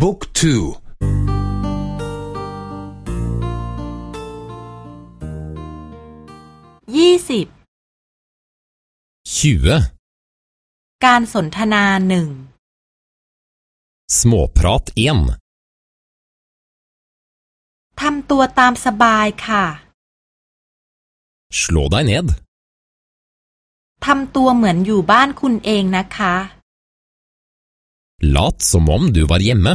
บุ๊กทูยี่สิบ20การสนทนาหนึ่ง Småprat 1ทำตัวตามสบายค่ะ1 Slå deg ned ทำตัวเหมือนอยู่บ้านคุณเองนะคะ Lat som om du var hjemme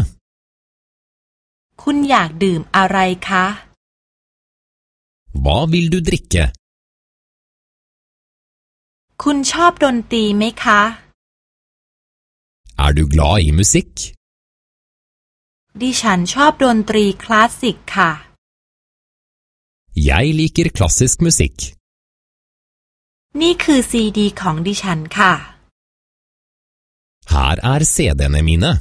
คุณอยากดื่มอะไรคะ Hva vil du drikke? คุณชอบดนตรีไหมคะ Er du glad i musikk? ดิฉันชอบดนตรีคลาสสิกค่ะ Jeg liker klassisk musikk นี่คือซีดีของดิฉันค่ะ Her er CD-ene mine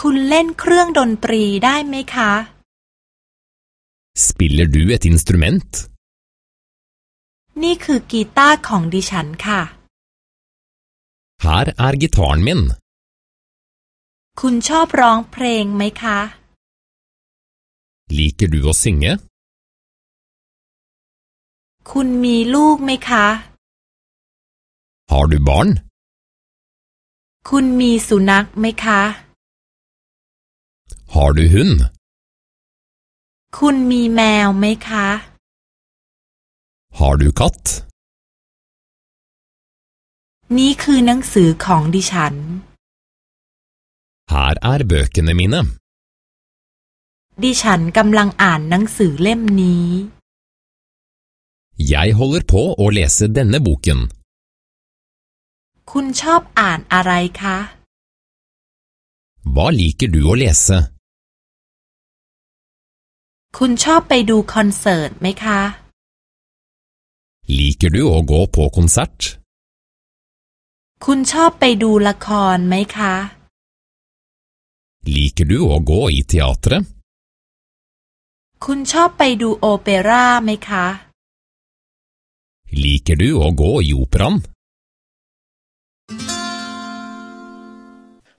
คุณเล่นเครื่องดนตรีได้ไหมคะ Spiller du et instrument? นี่คือกีตาร์ของดิฉันค่ะ Her er gitaren min คุณชอบร้องเพลงไหมคะ Liker du å synge? คุณมีลูกไหมคะ Har du barn? คุณมีสุนัขไหมคะ Har du hund? คุณมีแมวไหมคะ Har du katt? นี่คือหนังสือของดิฉัน Her er bøkene mine ดิฉันกำลังอ่านหนังสือเล่มนี้ Jeg holder på å lese denne boken คุณชอบอ่านอะไรคะ Hva liker du å lese? คุณชอบไปดูคอนเสิร์ตไหมคะ Liker du å gå på konsert? คุณชอบไปดูละครไหมคะ Liker du å gå i teatret? คุณชอบไปดูโอเปร่าไหมคะ Liker du å gå i operaen?